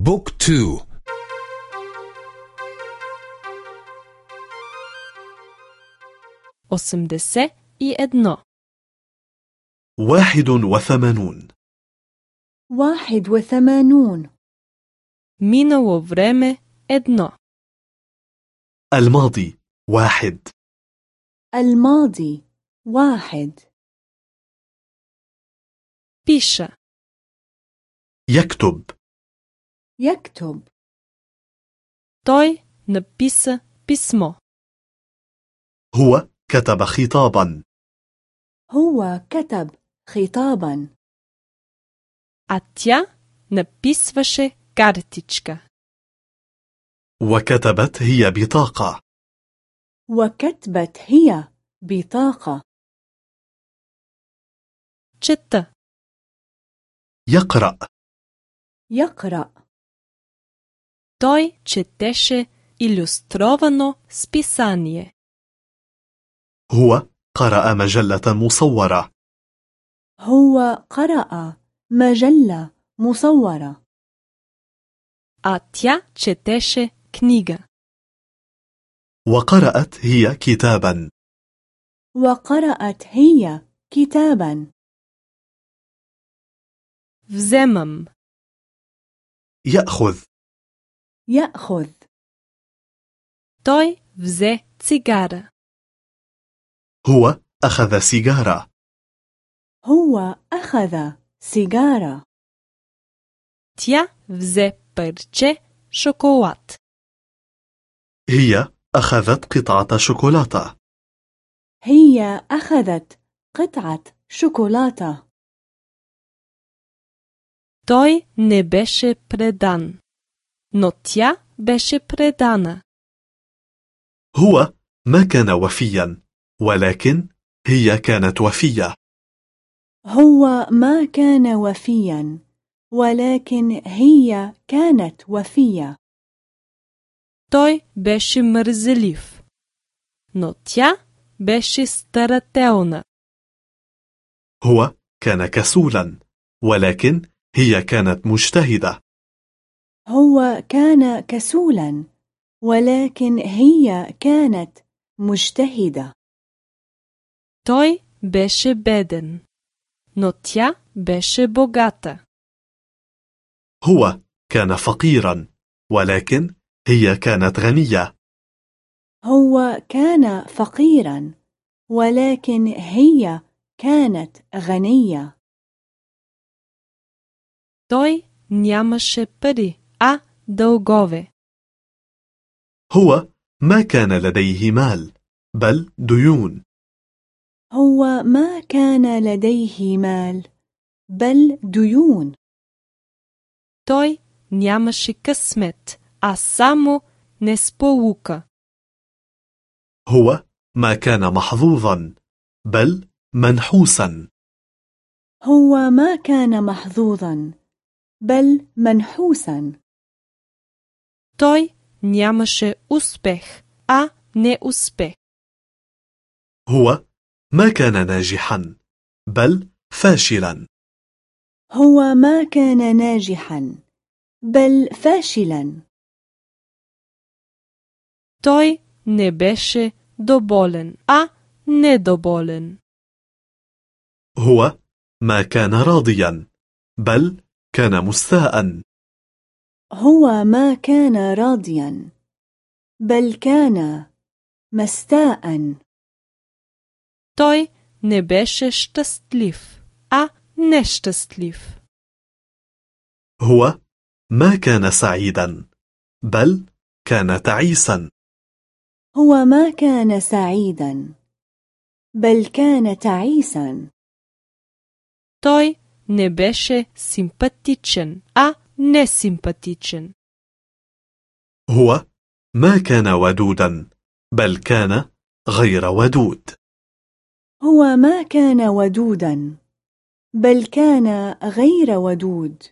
بوك تو осемдесет и едно واحد وثمانون واحد وثمانون минало време едно الماضي واحد الماضي واحد пиша يكتب يكتب той написа писмо هو كتب خطابا هو كتب خطابا а тя написваше картичка وكتبت هي بطاقة وكتبت هي بطاقة чета يقرأ يقرأ той четеше илюстровано списание هو قرأ مجلة مصورة هو قرأ مجلة مصورة а тя четеше книга وقرأت هي كتابا وقرأت هي كتابا вземам يأخذ يأخذ той взе цигара هو أخذ سيجارة هو أخذ سيجارة тя взе парче шоколад هي أخذت قطعة شوكولاتة هي أخذت قطعة شوكولاتة той не беше предан но тя беше предана هو ما كان وفيا ولكن هي كانت وفية هو ما كان وفيا ولكن هي كانت وفية той беше мързелив но тя беше старателна هو كان كسولا ولكن هي كانت مجتهدة هو كان كسولا ولكن هي كانت مجتهدة той беше беден но тя беше богата هو كان فقيرا ولكن هي كانت غنية هو كان فقيرا ولكن هي كانت غنية той нямаше пари а дългове هو ما كان لديه مال بل ديون هو ما كان لديه مال بل ديون той нямаше късмет а само несполука هو ما كان محظوظا بل منحوسا هو ما كان محظوظا بل منحوسا той нямаше успех а неуспех هو ما كان ناجحا بل فاشلا هو ما كان ناجحا بل فاشلا той не беше доволен а недоволен هو ما كان راضيا بل كان مستاء هو ما كان راضيا بل كان مستاء той не беше щастлив а нещастлив هو ما كان سعيدا بل كان تعيسا هو ما كان سعيدا بل كان تعيسا той не беше симпатичен а несимпатичен هو ما كان ودودا بل كان غير ودود هو ما كان ودودا بل كان غير ودود